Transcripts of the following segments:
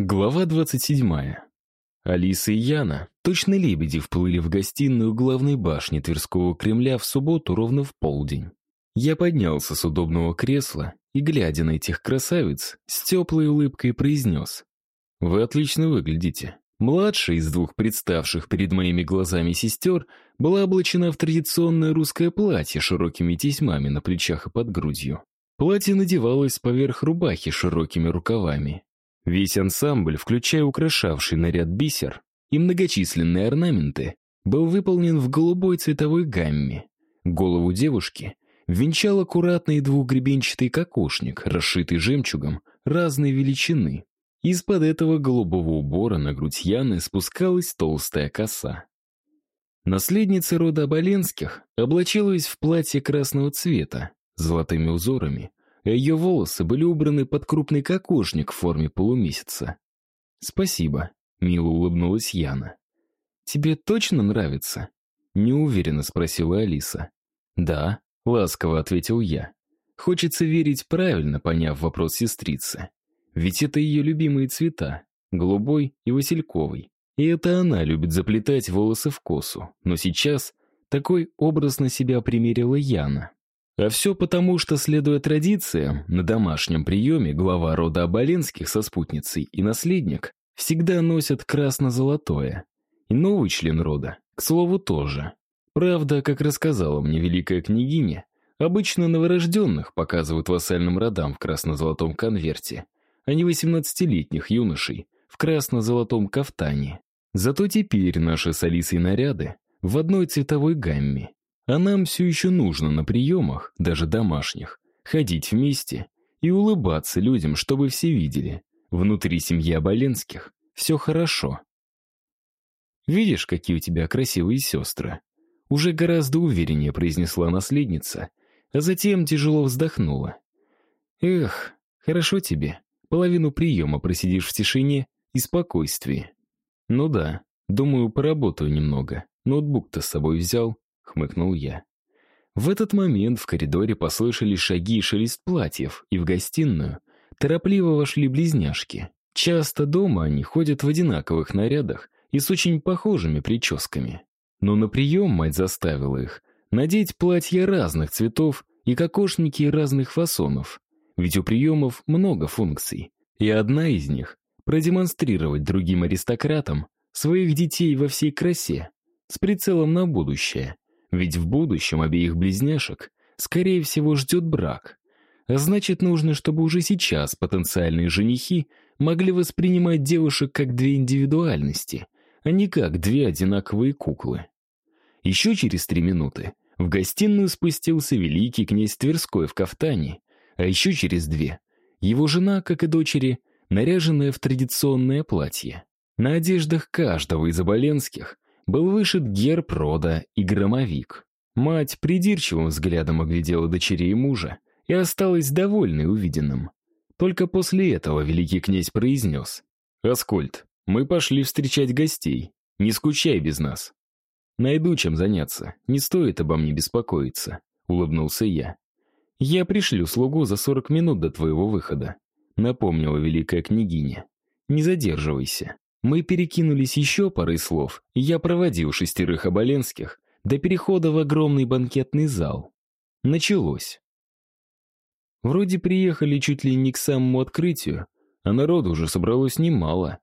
Глава 27. Алиса и Яна, точно лебеди, вплыли в гостиную главной башни Тверского Кремля в субботу ровно в полдень. Я поднялся с удобного кресла и, глядя на этих красавиц, с теплой улыбкой произнес. «Вы отлично выглядите». Младшая из двух представших перед моими глазами сестер была облачена в традиционное русское платье с широкими тесьмами на плечах и под грудью. Платье надевалось поверх рубахи широкими рукавами, Весь ансамбль, включая украшавший наряд бисер и многочисленные орнаменты, был выполнен в голубой цветовой гамме. Голову девушки венчал аккуратный двухгребенчатый кокошник, расшитый жемчугом разной величины. Из-под этого голубого убора на грудь Яны спускалась толстая коса. Наследница рода Оболенских облачилась в платье красного цвета с золотыми узорами, а ее волосы были убраны под крупный кокошник в форме полумесяца. «Спасибо», — мило улыбнулась Яна. «Тебе точно нравится?» — неуверенно спросила Алиса. «Да», — ласково ответил я. «Хочется верить правильно, поняв вопрос сестрицы. Ведь это ее любимые цвета — голубой и васильковый. И это она любит заплетать волосы в косу. Но сейчас такой образ на себя примерила Яна. А все потому, что, следуя традициям, на домашнем приеме глава рода Оболенских со спутницей и наследник всегда носят красно-золотое. И новый член рода, к слову, тоже. Правда, как рассказала мне великая княгиня, обычно новорожденных показывают вассальным родам в красно-золотом конверте, а не 18-летних юношей в красно-золотом кафтане. Зато теперь наши с Алисой наряды в одной цветовой гамме, а нам все еще нужно на приемах, даже домашних, ходить вместе и улыбаться людям, чтобы все видели. Внутри семьи Оболенских все хорошо. «Видишь, какие у тебя красивые сестры?» Уже гораздо увереннее произнесла наследница, а затем тяжело вздохнула. «Эх, хорошо тебе. Половину приема просидишь в тишине и спокойствии. Ну да, думаю, поработаю немного. Ноутбук-то с собой взял хмыкнул я. В этот момент в коридоре послышались шаги и шелест платьев, и в гостиную торопливо вошли близняшки. Часто дома они ходят в одинаковых нарядах и с очень похожими прическами. Но на прием мать заставила их надеть платья разных цветов и кокошники разных фасонов. Ведь у приемов много функций, и одна из них — продемонстрировать другим аристократам своих детей во всей красе, с прицелом на будущее — ведь в будущем обеих близняшек, скорее всего, ждет брак. А значит, нужно, чтобы уже сейчас потенциальные женихи могли воспринимать девушек как две индивидуальности, а не как две одинаковые куклы. Еще через три минуты в гостиную спустился великий князь Тверской в кафтане, а еще через две его жена, как и дочери, наряженная в традиционное платье. На одеждах каждого из оболенских был вышит герб рода и громовик. Мать придирчивым взглядом оглядела дочерей мужа и осталась довольной увиденным. Только после этого великий князь произнес. «Аскольд, мы пошли встречать гостей. Не скучай без нас». «Найду чем заняться. Не стоит обо мне беспокоиться», — улыбнулся я. «Я пришлю слугу за сорок минут до твоего выхода», — напомнила великая княгиня. «Не задерживайся». Мы перекинулись еще парой слов, и я проводил шестерых оболенских до перехода в огромный банкетный зал. Началось. Вроде приехали чуть ли не к самому открытию, а народу уже собралось немало.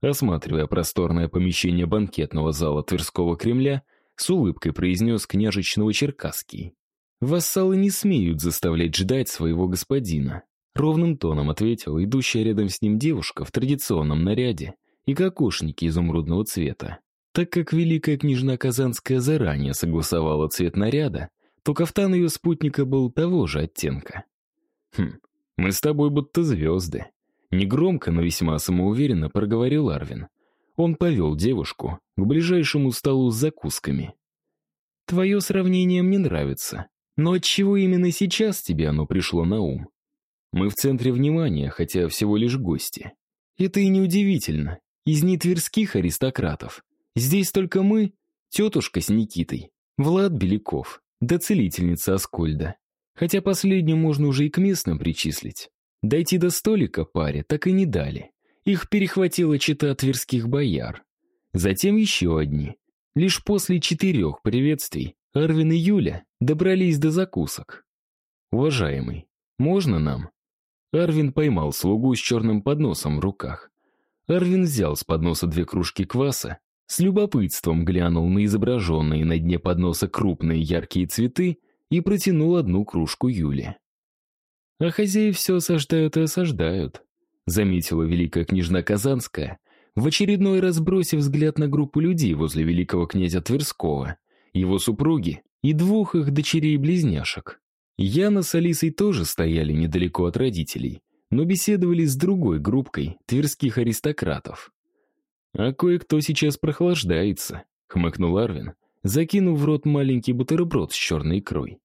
Осматривая просторное помещение банкетного зала Тверского Кремля, с улыбкой произнес княжич Новочеркасский. «Вассалы не смеют заставлять ждать своего господина», ровным тоном ответила идущая рядом с ним девушка в традиционном наряде и кокошники изумрудного цвета. Так как великая княжна Казанская заранее согласовала цвет наряда, то кафтан ее спутника был того же оттенка. «Хм, мы с тобой будто звезды», — негромко, но весьма самоуверенно проговорил Арвин. Он повел девушку к ближайшему столу с закусками. «Твое сравнение мне нравится, но отчего именно сейчас тебе оно пришло на ум? Мы в центре внимания, хотя всего лишь гости. Это и неудивительно, из нетверских аристократов. Здесь только мы, тетушка с Никитой, Влад Беляков, да целительница Аскольда. Хотя последнюю можно уже и к местным причислить. Дойти до столика паре так и не дали. их перехватила чета тверских бояр. Затем еще одни. Лишь после четырех приветствий Арвин и Юля добрались до закусок. «Уважаемый, можно нам?» Арвин поймал слугу с черным подносом в руках. Арвин взял с подноса две кружки кваса, с любопытством глянул на изображенные на дне подноса крупные яркие цветы и протянул одну кружку Юле. «А хозяи все осаждают и осаждают», заметила великая княжна Казанская, в очередной раз бросив взгляд на группу людей возле великого князя Тверского, его супруги и двух их дочерей-близняшек. Яна с Алисой тоже стояли недалеко от родителей, но беседовали с другой группкой тверских аристократов. «А кое-кто сейчас прохлаждается», — хмыкнул Арвин, закинув в рот маленький бутерброд с черной икрой.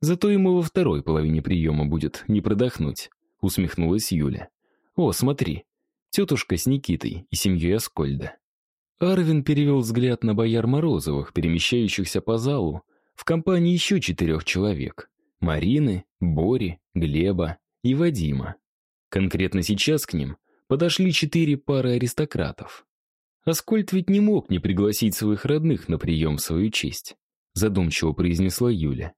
«Зато ему во второй половине приема будет не продохнуть», — усмехнулась Юля. «О, смотри, тетушка с Никитой и семьей Аскольда». Арвин перевел взгляд на бояр Морозовых, перемещающихся по залу, в компании еще четырех человек. Марины, Бори, Глеба и Вадима. Конкретно сейчас к ним подошли четыре пары аристократов. Аскольд ведь не мог не пригласить своих родных на прием в свою честь, задумчиво произнесла Юля.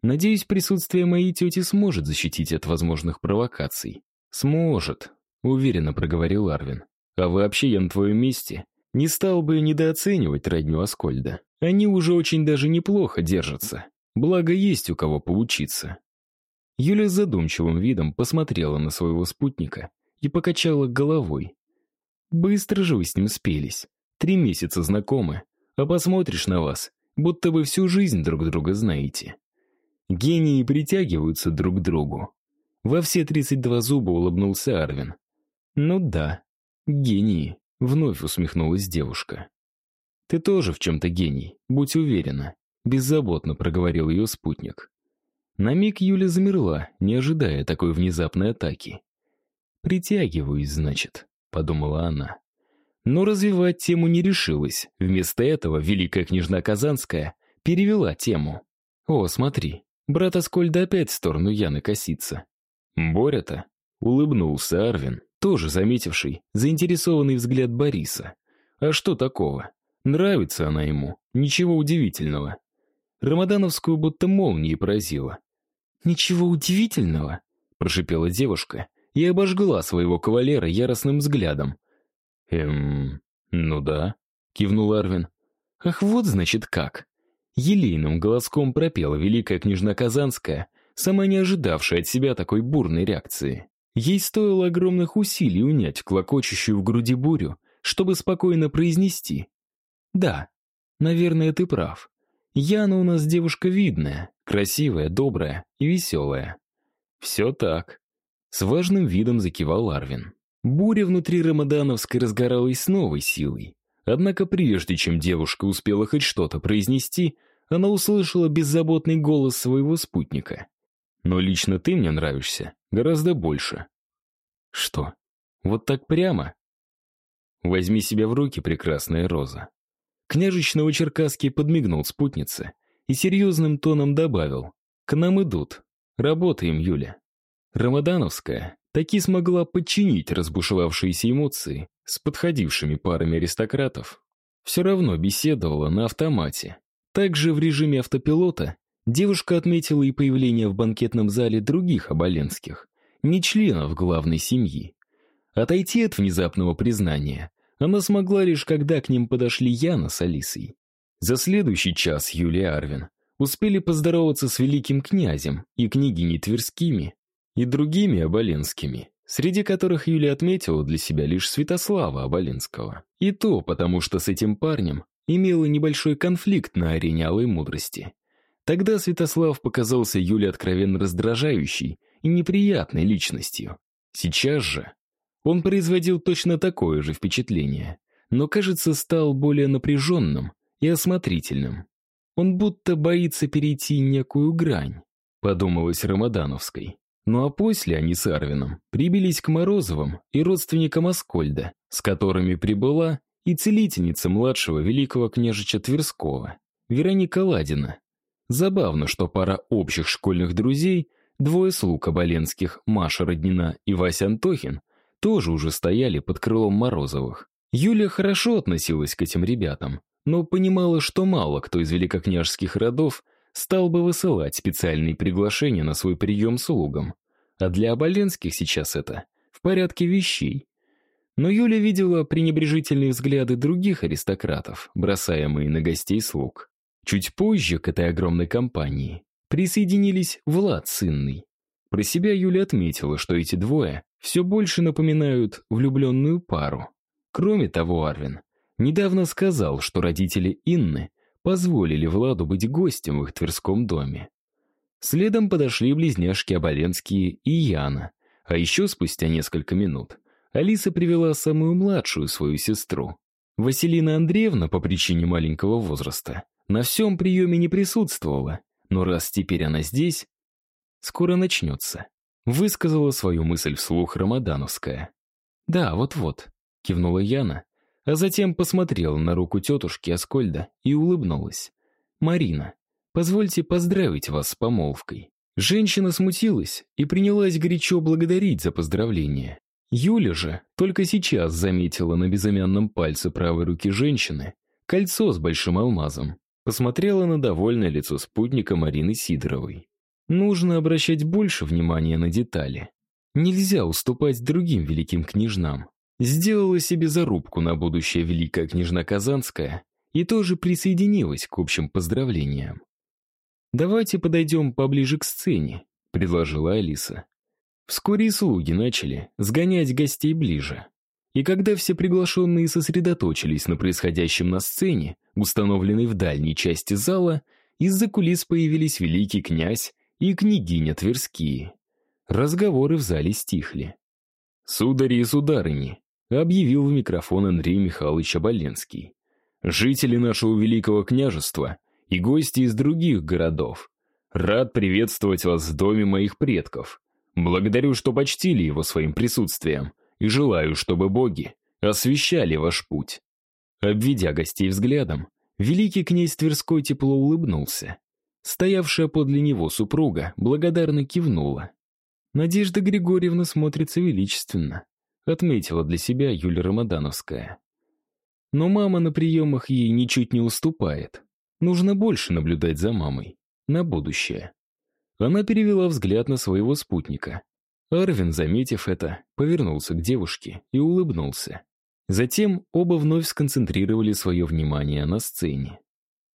Надеюсь, присутствие моей тети сможет защитить от возможных провокаций. Сможет, уверенно проговорил Арвин. А вообще я на твоем месте не стал бы недооценивать родню Аскольда. Они уже очень даже неплохо держатся. Благо, есть у кого поучиться. Юля с задумчивым видом посмотрела на своего спутника и покачала головой. Быстро же вы с ним спелись. Три месяца знакомы, а посмотришь на вас, будто вы всю жизнь друг друга знаете. Гении притягиваются друг к другу. Во все 32 зуба улыбнулся Арвин. Ну да, гении, вновь усмехнулась девушка. Ты тоже в чем-то гений, будь уверена, беззаботно проговорил ее спутник. На миг Юля замерла, не ожидая такой внезапной атаки. «Притягиваюсь, значит», — подумала она. Но развивать тему не решилась. Вместо этого великая княжна Казанская перевела тему. «О, смотри, брат Аскольда опять в сторону Яны косится». «Боря-то?» — улыбнулся Арвин, тоже заметивший заинтересованный взгляд Бориса. «А что такого? Нравится она ему, ничего удивительного». Рамадановскую будто молнией поразила. «Ничего удивительного», — прошипела девушка и обожгла своего кавалера яростным взглядом. «Эм, ну да», — кивнул Арвин. «Ах, вот значит как». Елейным голоском пропела великая княжна Казанская, сама не ожидавшая от себя такой бурной реакции. Ей стоило огромных усилий унять клокочущую в груди бурю, чтобы спокойно произнести. «Да, наверное, ты прав. Яна у нас девушка видная, красивая, добрая и веселая. Все так. С важным видом закивал Арвин. Буря внутри Рамадановской разгоралась с новой силой. Однако прежде чем девушка успела хоть что-то произнести, она услышала беззаботный голос своего спутника. «Но лично ты мне нравишься гораздо больше». «Что? Вот так прямо?» «Возьми себя в руки, прекрасная роза. Княжич Новочеркасский подмигнул спутнице и серьезным тоном добавил. «К нам идут. Работаем, Юля». Рамадановская таки смогла подчинить разбушевавшиеся эмоции с подходившими парами аристократов. Все равно беседовала на автомате. Также в режиме автопилота девушка отметила и появление в банкетном зале других оболенских, не членов главной семьи. Отойти от внезапного признания она смогла лишь, когда к ним подошли Яна с Алисой. За следующий час Юлия Арвин успели поздороваться с великим князем и княгиней Тверскими и другими Оболенскими, среди которых Юлия отметила для себя лишь Святослава Оболенского. И то потому, что с этим парнем имела небольшой конфликт на арене Алой Мудрости. Тогда Святослав показался Юле откровенно раздражающей и неприятной личностью. Сейчас же он производил точно такое же впечатление, но, кажется, стал более напряженным и осмотрительным. Он будто боится перейти некую грань, подумалось Рамадановской. Ну а после они с Арвином прибились к Морозовым и родственникам Аскольда, с которыми прибыла и целительница младшего великого княжича Тверского, Вероника Ладина. Забавно, что пара общих школьных друзей, двое слуг оболенских, Маша Роднина и Вася Антохин, тоже уже стояли под крылом Морозовых. Юля хорошо относилась к этим ребятам, но понимала, что мало кто из великокняжеских родов стал бы высылать специальные приглашения на свой прием слугам. А для оболенских сейчас это в порядке вещей. Но Юля видела пренебрежительные взгляды других аристократов, бросаемые на гостей слуг. Чуть позже к этой огромной компании присоединились Влад с Инной. Про себя Юля отметила, что эти двое все больше напоминают влюбленную пару. Кроме того, Арвин недавно сказал, что родители Инны позволили Владу быть гостем в их Тверском доме. Следом подошли близняшки Оболенские и Яна, а еще спустя несколько минут Алиса привела самую младшую свою сестру. Василина Андреевна по причине маленького возраста на всем приеме не присутствовала, но раз теперь она здесь, скоро начнется. Высказала свою мысль вслух Рамадановская. «Да, вот-вот», — кивнула Яна, а затем посмотрела на руку тетушки Аскольда и улыбнулась. «Марина, позвольте поздравить вас с помолвкой». Женщина смутилась и принялась горячо благодарить за поздравление. Юля же только сейчас заметила на безымянном пальце правой руки женщины кольцо с большим алмазом. Посмотрела на довольное лицо спутника Марины Сидоровой. Нужно обращать больше внимания на детали. Нельзя уступать другим великим княжнам. Сделала себе зарубку на будущее великая княжна Казанская и тоже присоединилась к общим поздравлениям. «Давайте подойдем поближе к сцене», — предложила Алиса. Вскоре слуги начали сгонять гостей ближе. И когда все приглашенные сосредоточились на происходящем на сцене, установленной в дальней части зала, из-за кулис появились великий князь и княгиня Тверские. Разговоры в зале стихли. «Судари и сударыни», — объявил в микрофон Андрей Михайлович Оболенский. «Жители нашего великого княжества и гости из других городов. Рад приветствовать вас в доме моих предков. Благодарю, что почтили его своим присутствием и желаю, чтобы боги освещали ваш путь». Обведя гостей взглядом, великий князь Тверской тепло улыбнулся. Стоявшая подле него супруга благодарно кивнула. «Надежда Григорьевна смотрится величественно», отметила для себя Юлия Рамадановская. Но мама на приемах ей ничуть не уступает. Нужно больше наблюдать за мамой. На будущее. Она перевела взгляд на своего спутника. Арвин, заметив это, повернулся к девушке и улыбнулся. Затем оба вновь сконцентрировали свое внимание на сцене.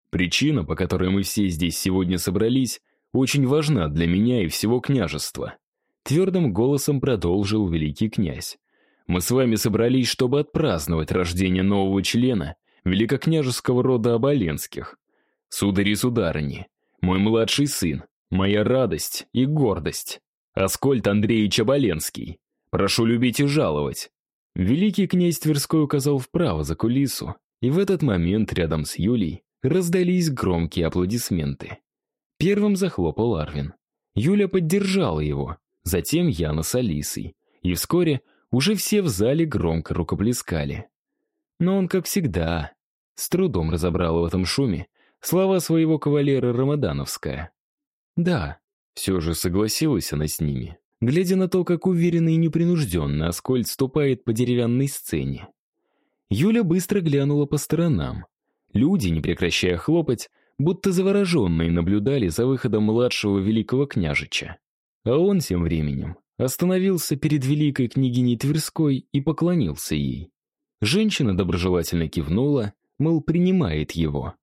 «Причина, по которой мы все здесь сегодня собрались, очень важна для меня и всего княжества», твердым голосом продолжил великий князь. «Мы с вами собрались, чтобы отпраздновать рождение нового члена великокняжеского рода Оболенских. Судари и сударыни, мой младший сын, моя радость и гордость. Аскольд Андреевич Оболенский. Прошу любить и жаловать». Великий князь Тверской указал вправо за кулису, и в этот момент рядом с Юлей раздались громкие аплодисменты. Первым захлопал Арвин. Юля поддержала его, затем Яна с Алисой, и вскоре уже все в зале громко рукоплескали. Но он, как всегда, с трудом разобрал в этом шуме слова своего кавалера Рамадановская. Да, все же согласилась она с ними, глядя на то, как уверенно и непринужденно Аскольд ступает по деревянной сцене. Юля быстро глянула по сторонам. Люди, не прекращая хлопать, будто завороженные наблюдали за выходом младшего великого княжича. А он тем временем остановился перед великой княгиней Тверской и поклонился ей. Женщина доброжелательно кивнула, мол, принимает его.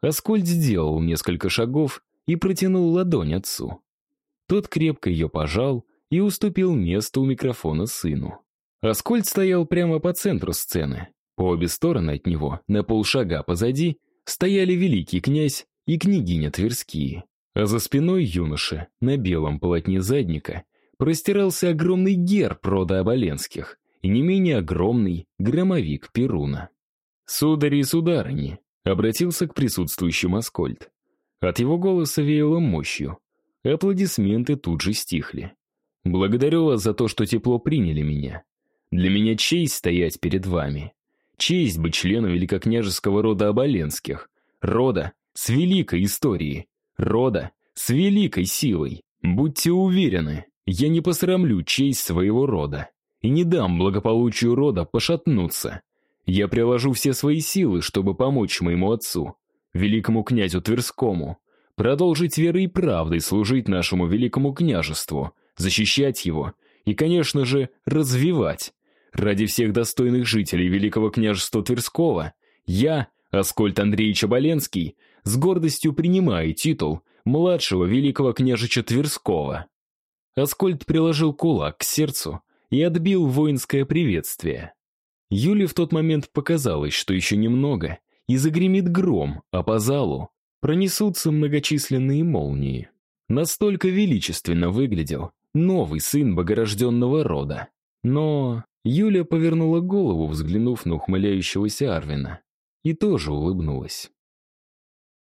Аскольд сделал несколько шагов и протянул ладонь отцу. Тот крепко ее пожал и уступил место у микрофона сыну. Аскольд стоял прямо по центру сцены. По обе стороны от него, на полшага позади, стояли великий князь и княгиня Тверские. А за спиной юноши, на белом полотне задника, простирался огромный герб рода Оболенских и не менее огромный громовик Перуна. «Судари и сударыни», — обратился к присутствующим Аскольд. От его голоса веяло мощью. Аплодисменты тут же стихли. «Благодарю вас за то, что тепло приняли меня. Для меня честь стоять перед вами. Честь быть членом великокняжеского рода Оболенских. Рода с великой историей. Рода с великой силой. Будьте уверены, я не посрамлю честь своего рода. и не дам благополучию рода пошатнуться. Я приложу все свои силы, чтобы помочь моему отцу, великому князю Тверскому, продолжить верой и правдой служить нашему великому княжеству, защищать его и, конечно же, развивать. Ради всех достойных жителей великого княжества Тверского я, Аскольд Андреевич Оболенский, с гордостью принимаю титул младшего великого княжича Тверского. Аскольд приложил кулак к сердцу и отбил воинское приветствие. Юле в тот момент показалось, что еще немного, и загремит гром, а по залу пронесутся многочисленные молнии. Настолько величественно выглядел новый сын богорожденного рода. Но Юля повернула голову, взглянув на ухмыляющегося Арвина, и тоже улыбнулась.